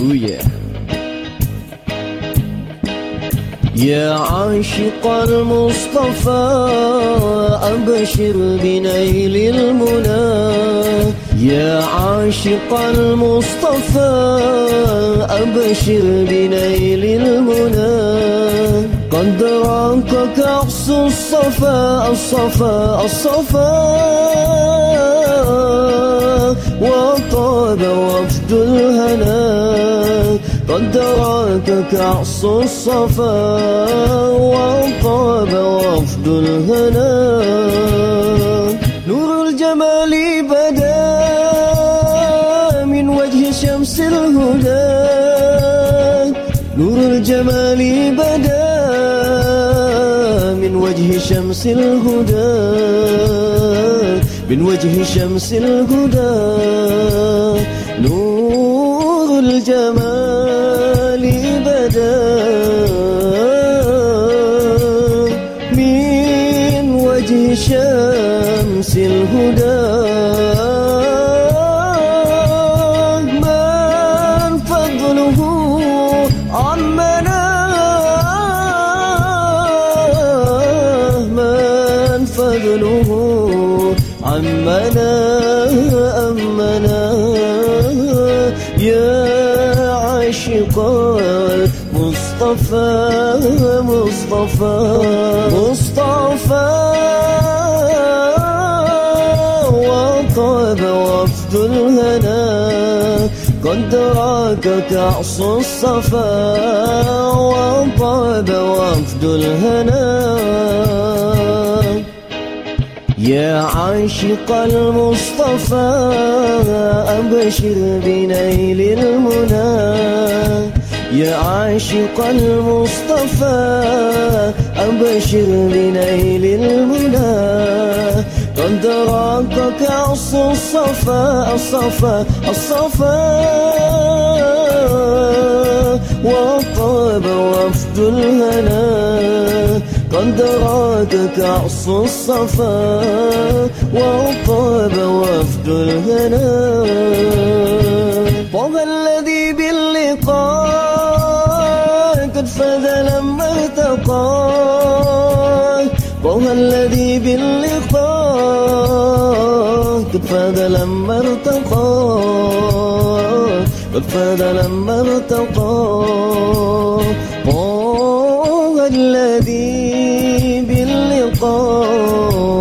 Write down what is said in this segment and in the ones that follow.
Yeah يا عاشق المصطفى أبشر بنيل المنى. يا عاشق المصطفى أبشر بنيل المنى. قد راك كأس الصفا الصفا الصفا. وطاب وفد الهنا. قد راك الصفا وطاب وفد الهنا. نور الجمال بدا من وجه شمس الهدى. نور الجمال بدا من وجه شمس الهدى. من وجه شمس الهدى. نور الجمال من وجه شمس الهدى من فضله عمنا من فضله عمنا أمنا يا عاشق المصطفى مصطفى مصطفى. وطاب وفد الهنا قد راك كأس الصفا. وطاب وفد الهنا. يا عاشق المصطفى أبشر بنيل المنى. يا عاشق المصطفى أبشر بنيل المنى. قد راك كأس الصفا الصفا الصفا. وطاب وفد الهنا. قد راك كأس الصفا وطاب وفد الهنا. طه الذي باللقاء الذي باللقاء قد فاز لما ارتقى. فاز لما ارتقى. طه الذي باللقاء.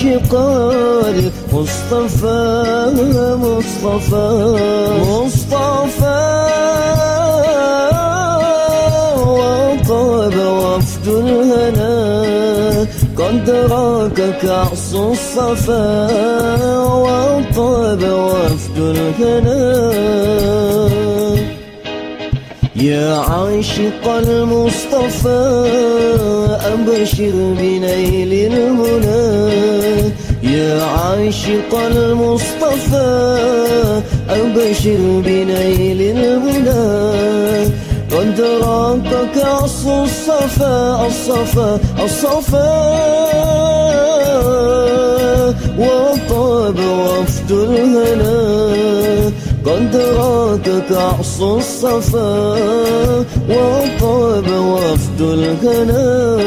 عاشق المصطفى مصطفى مصطفى. وطاب وفد الهنا قد راك كأس الصفا. وطاب وفد الهنا. يا عاشق المصطفى أبشر بنيل المنى يا عاشق المصطفى أبشر بنيل المنى قد راك كأس الصفا الصفا الصفا. وطاب وفد الهنا. قد راك كأس الصفا وطاب وفد الهنا.